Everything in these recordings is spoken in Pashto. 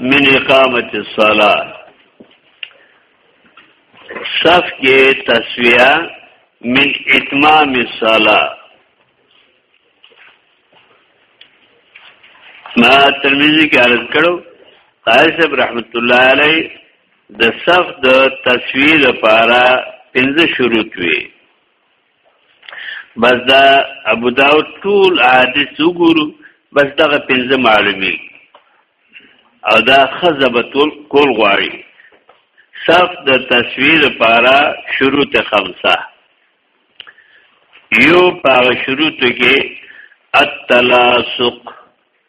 من اقامت الصلاه صف کې تسویه من اتمام الصلاه ما ترمذی کې عرض کړو قاری صاحب رحمت الله علی د صف د تصویر لپاره پنځه شروط وی بس دا ابو داود ټول حدیث وګورو بس دغه پنځه معلومی او دا خزبت کول غواړي صف د تصویر لپاره شروط خمسه یو په شروط کې التلاصق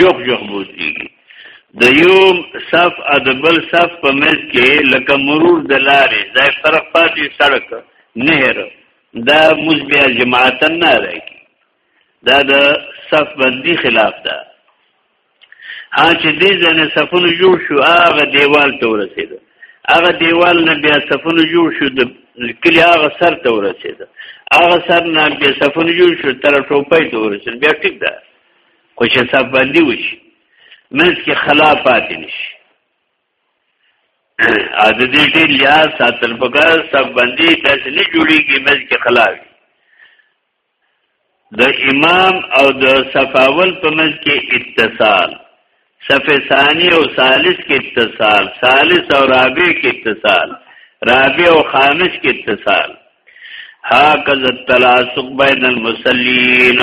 یوخ یوخ بوت کیږي د یو صف ادبل صف په مز کې لکه مرور د لارې ځای طرف پاتې سړک نهر دا موږ بیا جماعت نه راکی دا د صف بندي خلاف ده ها چې دې ځنه صفونه جوړ شو هغه دیوال ته ورسید هغه دیوال نه بیا صفونه جوړ شو د کلی هغه سر ته ورسید هغه سر نه بیا صفونه جوړ شو تر ټوپۍ ته ورسید بیا ټیک ده خو چې صف بندي وشي منځ کې خلا پاتې نشي ا د دې ډېر لحاظ ساتل پکار صف بندي داسې نه جوړيږي منځ کې خلا وي د امام او د صفاول په منځ کې اتصال صف ثانی او ثالث کې اتصال ثالث او رابع کې اتصال رابع او خامس کې اتصال هاکذ التلاصق بین المصلین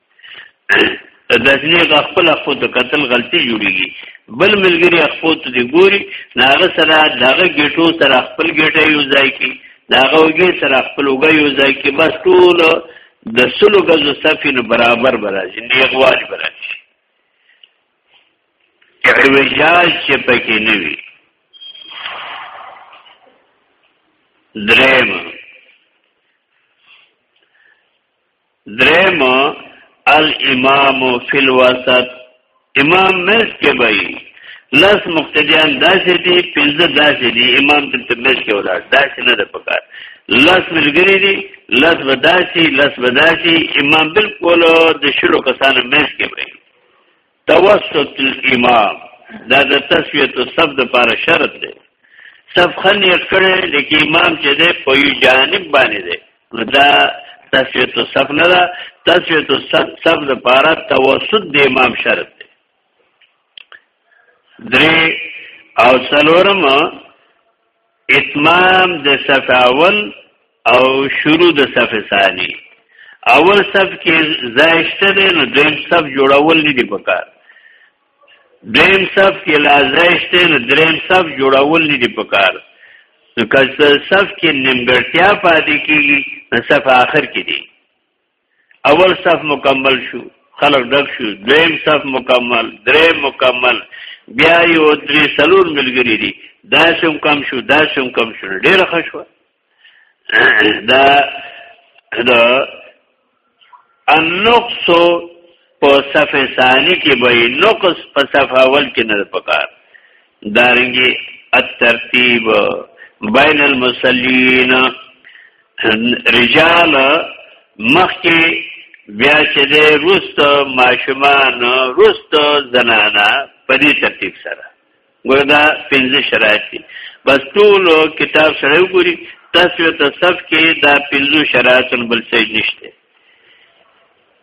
دجنې غ خپل خپل د قتل غلطي جوړيږي بل ملګری خپل ته دی ګوري ناغه سره دغه ګټو سره خپل ګټه یو ځای کی داغه وګي سره خپل وګي یو ځای کی بس ټول د سلو غزو صفین برابر برازي نیغواج برازي اعوجاج چې پکې نه وي درېم دریم الامام فی الوسط امام مز کې وي لس مقتدیان داسې دي پنځه داسې دي امام تل تر مز کې ولاړ داسې نه ده پکار لس ملګری دي لس بداسي لس بداسي امام بالکل د شلو کسانو مز کې وي توسط الامام دا د تسویت او صف د لپاره شرط دی صف خنی کړي لکه امام چې دی په یو جانب باندې دی دا تسویت او صف نه دا تسویت او صف د لپاره توسط د امام شرط دی درې او څلورم اتمام د صف اول او شروع د صف ثانی اول صف کې زایشته دی نو دویم صف جوړول نه دی پکار دریم صف کې لا زایشته نو دریم صف جوړول نه دی پکار نو که صف کې نیمګړتیا پاتې کیږي نو صف آخر کې دی اول صف مکمل شو خلق ډک شو دویم صف مکمل درې مکمل بیا یو درې سلور ملګری دي دا شم کم شو دا شم کم شو ډیر ښه شو دا دا النقص په صفه ثانی کې به نقص په صفه اول کې نه پکار دارنګي الترتیب بین المصلین رجال مخکې بیا چې د روست ماشومان روست زنانا په دې ترتیب سره ګوردا پنځه شرایط دي بس ټول کتاب سره وګوري تاسو ته صف کې دا پنځه شرایط بل څه نشته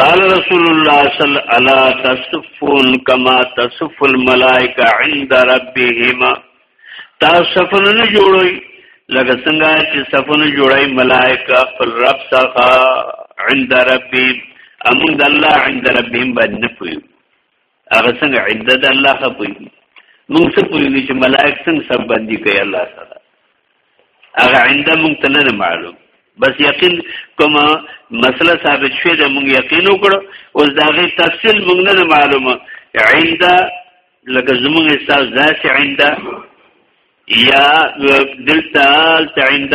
قال رسول الله صلى الا تصفون كما تصف الملائکه عند ربهم تاسو نه جوړوي لکه څنګه چې صفونه جوړای ملائکه خپل رب څخه عند ربهم امون د الله عند ربهم باندې پوي هغه څنګه عدت الله خپوي موږ څه پوهیږو چې ملائک څنګه سب باندې کوي الله سره هغه عند موږ ته نه معلوم بس یقین کوم مسله ثابت شوه د موږ یقین وکړو اوس دا غي تفصیل موږ نه معلومه عند لکه زموږ استاذ ذات عند یا دلته عند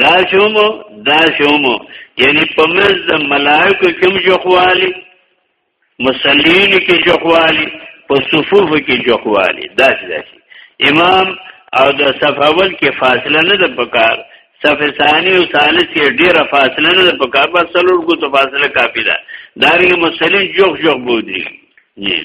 دا شومو دا شومو یعنی په مز د ملائکه کوم جوخوالی مسلین کې جوخوالی په صفوف کې جوخوالی دا څه امام او د صف اول کې فاصله نه ده پکار صف ثانی او ثالث کې ډیره فاصله نه ده پکار بس څلور کو ته فاصله کافی ده دا ری مسلین جوخ جوخ بودی نه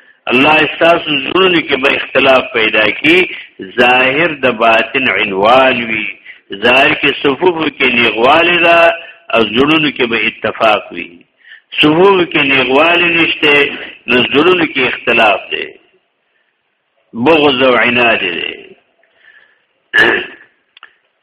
الله استاسو زړونو کې به اختلاف پیدا کی ظاهر د باطن عنوان وی ظاهر کې صفوف کې لیغواله دا او زړونو کې به اتفاق وی صفوف کې لیغواله نشته نو زړونو کې اختلاف دی بغض او عناد دی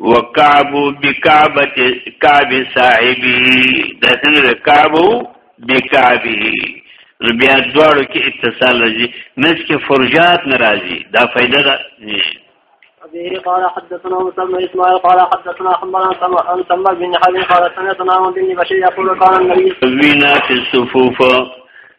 وکعب بکعبت کعب صاحبی دا څنګه کعب بکعبه نو بیا دواړو کې اتصال راځي نس کې فرجات ناراضي دا فائدہ ده به قال حدثنا مسلم اسماعيل قال حدثنا حمال عن سمر بن حبيب قال سمعت نعم بن بشير يقول قال النبي في الصفوف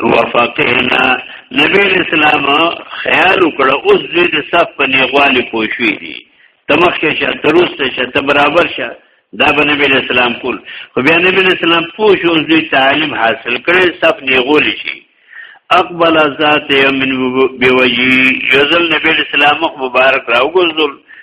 وفقینا نبی اسلام خیال وکړه اوس دوی د صف په نیغوالي پوښوي دي تمخکې شه تروسته شه ته برابر شه دا به نبی اسلام کول خو بیا نبی اسلام پوښ اوس دوی تعلیم حاصل کړي صف نیغول شي اقبل ذات یمن بوجی یزل نبی اسلام مبارک راوګزل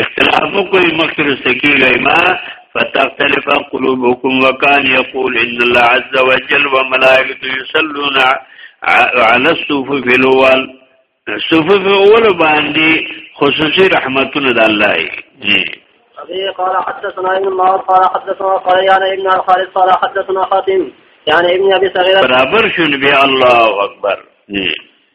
اختلاف کوئی مخکر سکی گئی ما فتختلف قلوبكم وكان يقول ان الله عز وجل وملائكته يصلون على الصفوف الاول صفوف اول باندې خصوصي رحمتونه د الله دی قال حدثنا ابن معاذ قال حدثنا قريان ابن الخالد قال حدثنا خاتم يعني ابن ابي صغير برابر شنو بي الله اكبر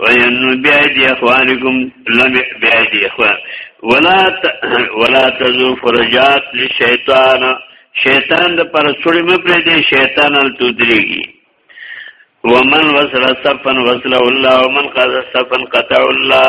وینو بیا دی اخوانکم لم بیا دی اخوان ولا ت... ولا تزو فرجات للشیطان شیطان د پر سړی مې پرې دی شیطان ال تدریږي ومن وصل صفن وصل الله ومن قضى صفن قطع الله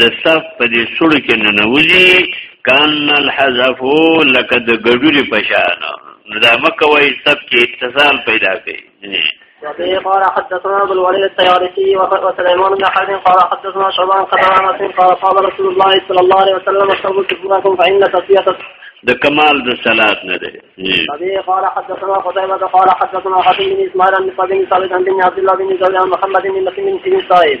د صف په دې سړو کې ننوځي کان الحذف لکه د ګډوري پشان نو دا مکه وای صف کې اتصال پیدا کوي وفيه قال حدثنا ابو الوليد الطيارسي وسليمان بن حرب قال حدثنا شعبان قال عن انس قال قال رسول الله صلى الله عليه وسلم اشربوا كفوركم فان تصفيه د کمال د صلات نه دی ابي قال حدثنا قتيبة قال حدثنا حاتم بن اسماعيل بن صبي بن ثابت بن عبد الله بن زيد بن محمد بن مسلم بن سعيد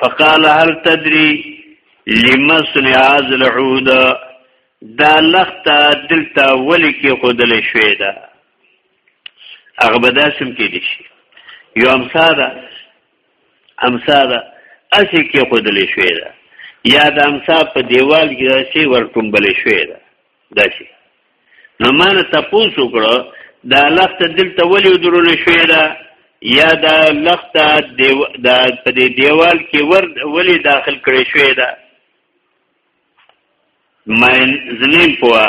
فقال هل تدري لما صنع هذا العود دا لخت دلته ولی کې خودل شوې ده هغه به داسم کې دي شي یو امسا ده امسا ده اسی کې خودل شوې ده یا د امسا په دیوال کې داسې ورټومبل شوې ده داسې نو ما نه تپوس وکړو دا لخت دلته ولې ودرول شوې ده یا دا لخت دیو دا په دې دیوال کې ور ولې داخل کړې شوې ده مې زنیم پوا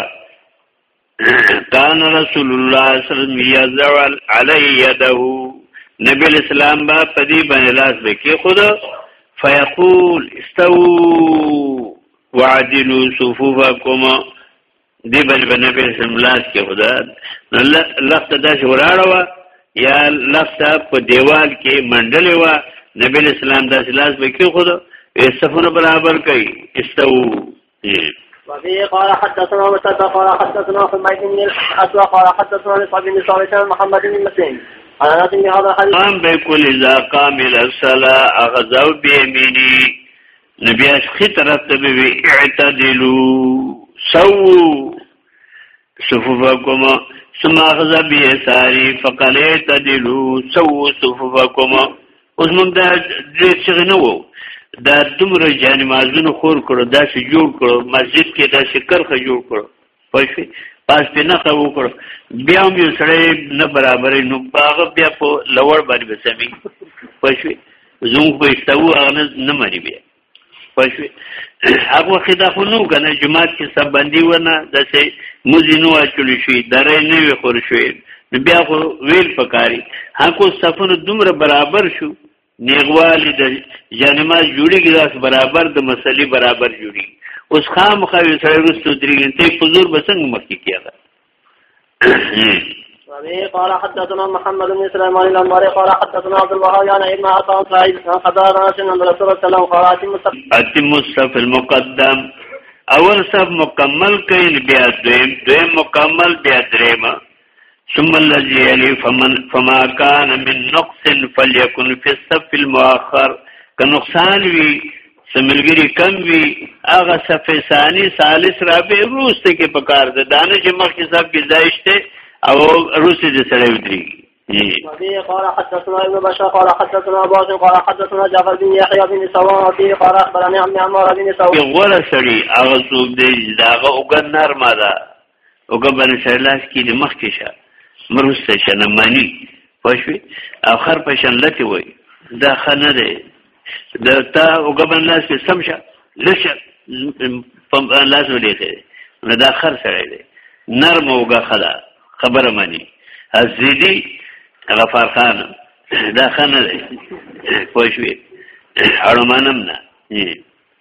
کان رسول الله صلی الله علیه وسلم یزعل علی یده نبی اسلام با پدی باندې لاس وکي خود فیقول استو وعدلوا صفوفكم دی بل بنبی سم لاس کې خدا نو لخت دا شوراړه وا یا لخت په دیوال کې منډلې وا نبی اسلام دا لاس به کې خدا استفونه برابر کوي استو وفي قال حدثنا مسدد قال حدثنا حميد بن الحسن قال حدثنا لصعب بن ثابت محمد بن مسلم قام بكل إذا قام إلى الصلاة أخذوا بيميني نو بیا خې طرف ته به وی اعتدلو سو صفوفکم ثم اخذ بیساری فقال اعتدلو سو صفوفکم اوس موږ دا دې څنګه نه وو دا دومره جانمازونو خور کړو دا چې جوړ کړو مسجد کې دا شکرخه جوړ کړو پښې پاس په نه خو وکړ بیا هم یو سړی نه برابرې نو باغ بیا په لوړ باندې بسمي پښې زوم په استو هغه نه مری بیا پښې هغه خدا خو نو کنه جماعت کې سب باندې ونه د سه مزینو اچول شي درې نه وي خور شوی بیا خو ویل پکاري هغه صفونه دومره برابر شو نیغوالی د یعنی ما جوړیږي داس برابر د مسلې برابر جوړي اوس خام خو سره رسو درې غنټې په زور بسنګ مخکې کیږي وبه قال حدثنا محمد بن سليمان الانباري قال حدثنا عبد الوهاب يعني ابن عطاء سعيد قدار انس ان رسول الله صلى الله عليه وسلم اتم الصف المقدم اول صف مکمل کین بیا دویم دویم مکمل بیا دریم ثم الذي يلي فمن فما كان من نقص فليكن في الصف المؤخر که نقصان وي سملګری کم وي هغه صف ثاني ثالث رابع روس ته کې پکار ده دانه چې مخکې صف کې دایشته او روس دې سره ودري وبه قال حدثنا ابن بشر قال حدثنا باز قال حدثنا جعفر بن يحيى بن سواء وبه قال اخبرني عمي عمار بن سواء غره سړي هغه څوک دی داغه وګ نرمه ده او که باندې سره لاس کې د مخ کې شه مرسته شه نه مانی پښوی او خر په شان لته وای دا خنه ده دا تا او که باندې لاس کې سم شه لشه په لاس ولې نه دا خر سره دی نرم اوګه خلا خبره مانی ازیدی غفار خان دا خنه ده پښوی اړمنم نه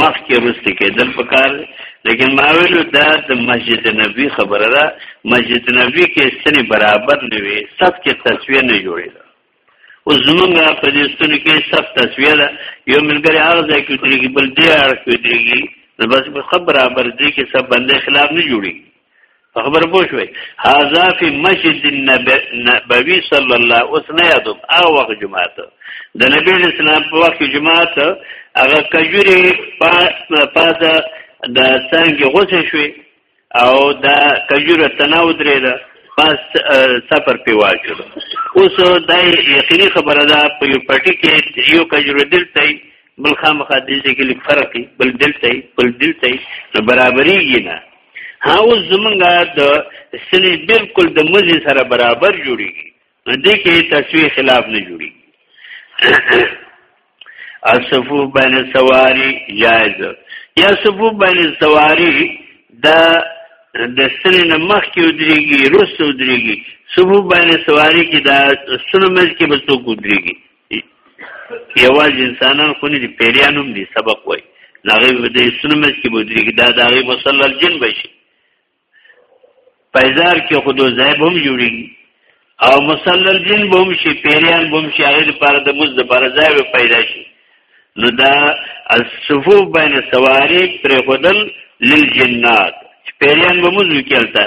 مخ کې رسته کېدل پکار لیکن ما ویلو دا د مسجد نبوي خبره ده مسجد نبوي کې سني برابر نه وي صف کې تصویر نه جوړېده او زمونږه په دې ستوني کې صف تصویر ده یو ملګری هغه ځای کې ترېږي بل دې اړ کې ترېږي نو بس په خبره برابر دي کې سب بندې خلاف نه جوړي خبر پوه شوي هاذا فی مسجد النبوی صلی الله اوس نه یادوم هغه وخت جمعه ته د نبی اسلام په وخت جمعه ته هغه کجوري پاده د څنګه غوسه شوي او دا کجوره تناو درې ده پس سفر په واجو اوس دا یقیني خبره ده په یو پټي کې یو کجوره دلته بل خامخا دې کې فرق بل دلته بل دلته برابرۍ نه هاو زمونږه د سلی بالکل د مزي سره برابر جوړیږي دې کې تسوی خلاف نه جوړي اصفو بین سواری جائز یا صفو بین سواری دا د سلی نه مخ کې ودرېږي رس ودرېږي صفو بین سواری کې دا سلمز کې به څوک ودرېږي یواز انسانان خو نه دي پیریان هم دي سبق وای ناغي به د سنمس کې بودري کې دا داغي مسلل جن بشي پیزار کې خود زیب هم جوړیږي او مسلل جن به هم شي پیریان به هم شي هغه لپاره د مز د لپاره ځای به پیدا شي نو دا الصفوف بین سواری پر خدل للجنات پیریان به مز وکړتا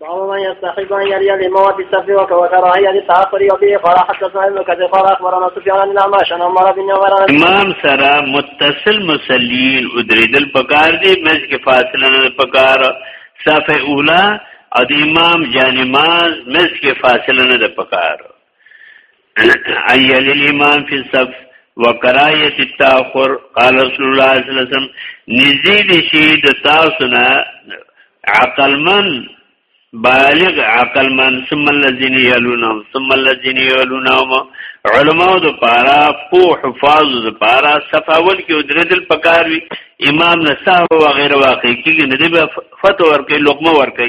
باب من يستحب ان يلي الامام في الصف وكراهيه التاخر وبه قال حدثنا ابن كثير قال اخبرنا سفيان عن الاعمش عن عمر بن عمر امام سره متصل مسلين ادريدل پکار دي مز کې فاصله نه پکار صف اوله او د امام جانماز مز کې فاصله نه پکار اي للامام في الصف وکرایت التاخر قال رسول الله صلی الله علیه وسلم نزيد شي د تاسو نه عقل من بالغ عقل من ثم الذين يلونهم ثم الذين يلونهم علماء د پارا پو حفاظ د پارا صفاول کې ودرېدل پکار وي امام نساه او غیر واقع کې نه دی فتو ورکې لقمه ورکې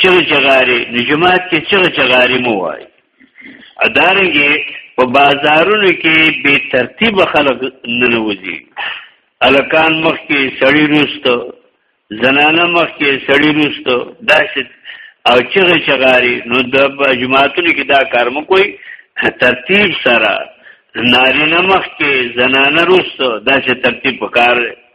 چغه چغاري نو جماعت کې چغه چغاري مو وای ادارنګي په بازارونو کې به ترتیب خلک ننوځي الکان مخ کې سړی روستو زنانه مخ کې سړی روستو داسې او چغه چغاري نو د جماعتونو کې دا کار مو کوي ترتیب سره نارینه مخ کې زنانه روستو داسې ترتیب وکړي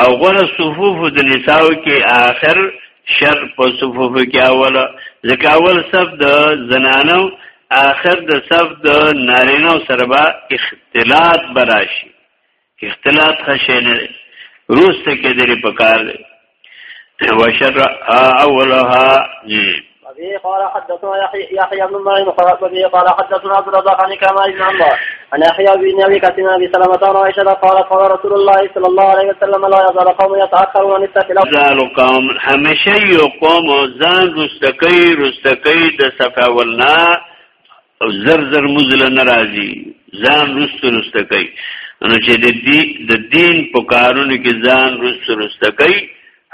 او غره صفوف د نساو کې آخر شر په صفوف کې اول ځکه اول صف د زنانو آخر د صف د نارینو سره به اختلاط براشي اختلاط خشه نه روسته کې دې په کار دی وشر اولها وبه قال حدثنا يحيى يحيى بن معين قال وبه قال حدثنا عبد الرزاق عن كما بن عمرو عن يحيى بن ابي كثير ابي سلمة عن عائشة قال قال رسول الله صلى الله عليه وسلم لا يزال قوم يتأخرون عن التفل زال قوم هميشه يو قوم ځان رستکي رستکي د صفا ولنا زر زر مزل ناراضي ځان رست رستکي نو چې د دین په کارونو کې ځان رست رستکي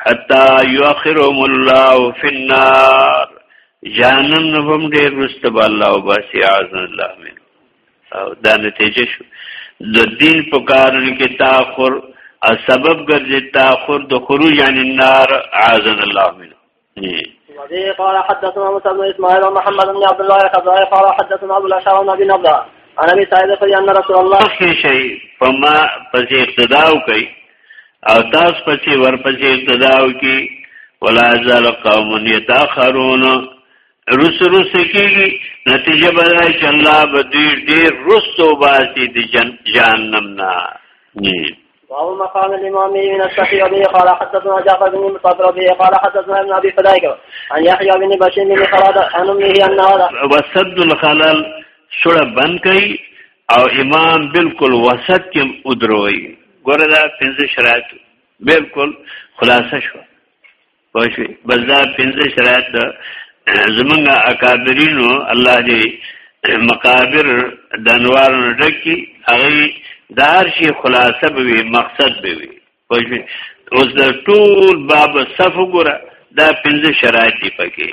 حتا یؤخرهم الله فی النار جانن هم ډیر رستب الله وباسي اعاذنا الله منه او دا نتیجه شو د دین په کارن کې تاخر او سبب ګرځي تاخر د خروج عن النار عاذن الله منه وبه قال حدثنا موسى بن اسماعيل ومحمد بن عبد الله الخزاعي قال حدثنا ابو الاشعر بن ابي نضر عن ابي سعيد الخدري ان رسول الله شيء فما فزي اقتداء کوي او تاسو پسې ورپسې اقتدا وکي ولا زال قوم يتاخرون روس روس کېږي نتیجه به دا چې الله به ډېر ډېر رسو باسي د جهنم نه وهو مقام الإمام من الشافعي به قال حدثنا جعفر بن المطر به قال حدثنا ابن أبي فدائك عن يحيى بن بشير بن خلاد عن أمه أن هذا وسد الخلل سره بند کوي او امام بالکل وسط کې ودروي ګوره دا پنځه شرایط بالکل خلاصه شو پښې بس دا پنځه شرایط زمونږ اکابرینو الله دې مقابر د انوارونو ډکی هغه دار شي خلاصه به وي مقصد به وي پښې اوس د ټول باب صف وګوره دا پنځه شرایط دي پکې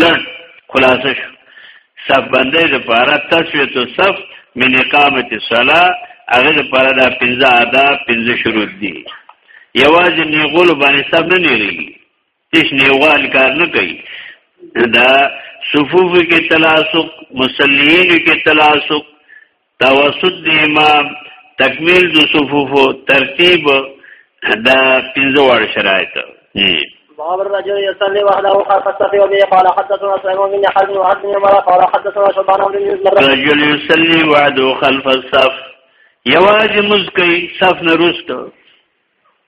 لړ خلاصه شو صف باندې د پاره تسویت صف من اقامت الصلاه هغه د پاره دا پنځه آداب پنځه شروط دي یوازې نیغول باندې صف نه نیریږي هیڅ نیوال کار نه کوي دا صفوف کې تلاسق مصلیین کې تلاسق توسط د امام تکمیل د صفوف ترتیب دا پنځه وړ شرایط دي باب الرجل يصلي وحده خلف الصف وبه قال حدثنا سليمان بن حرب وحد بن مرة قال حدثنا شبان بن يزمر الرجل يصلي وحده خلف الصف يواز مزكي صف نرستو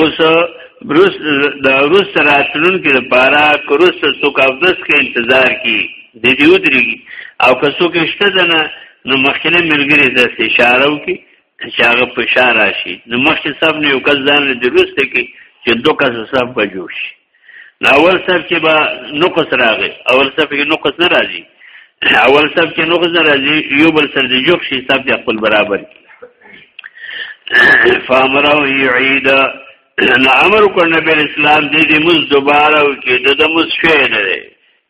اوس روس د روس راتلون کې لپاره کروس څوک افدس کې انتظار کی د دې ودرېږي او که څوک شته دنه نو مخکنه ملګری د اشاره وکي چې هغه په اشاره شي نو مخکې سب نه یو کس ځان د روس ته کې چې دوه کس سب به جوړ شي نو اول صف کې به نقص راغی اول صف کې نقص نه راځي اول صف کې نقص نه راځي یو بل سره د جوخ شي صف د خپل برابر فامره یعید نو امر کو نبی اسلام دې دې مز دوباره کې د د مز شوی نه دی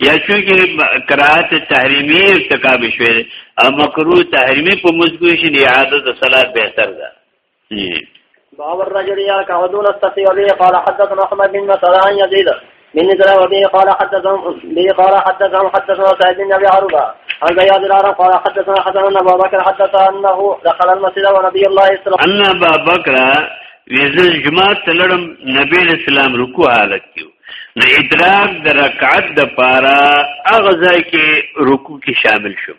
یا چونکه قرات تحریمی ارتکاب شوی دی او مکروه تحریمی په مز کې شي عادت صلات بهتر ده باب الرجل يركع دون السقي وبه قال حدثنا احمد بن مسعود عن يزيد من نزله وبه قال حدثهم به قال حدثهم حدثنا سعيد بن ابي عروبه عن زياد العرب قال حدثنا حسن ان ابا بكر حدث انه دخل المسجد ونبي الله صلى الله عليه وسلم ان ابا بكر ویزل جماعت تلړم نبی اسلام رکوع حالت کیو نو ادراک د رکعت د پاره اغزا کې رکوع کې شامل شوم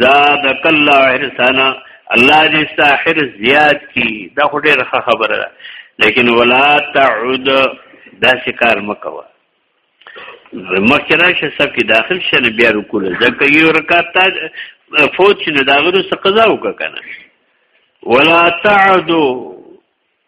زادک الله احسانا الله دې ساحر زیات کی دا خو ډېر ښه خبره ده لیکن ولا تعود دا شکار مکوا مخکره شه سب کې داخل شه نه بیا رکوع ځکه یو رکعت تا فوت شنه دا غره څه قضا وکړه کنه ولا تعود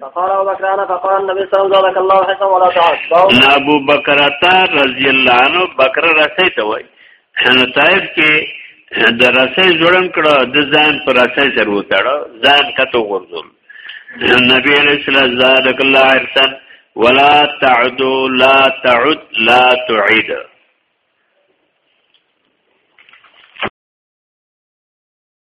فقال ابو بکر انا فقال النبي صلى الله عليه وسلم الله حسن ولا تعد ابو بکر تا رضی الله عنه بکر رسې ته وای نو طائف کې د رسې جوړم کړه د ځان پر رسې سره وتاړه ځان کته ورزول نبی علیہ السلام زادک الله ارسن ولا تعد لا تعد لا تعيد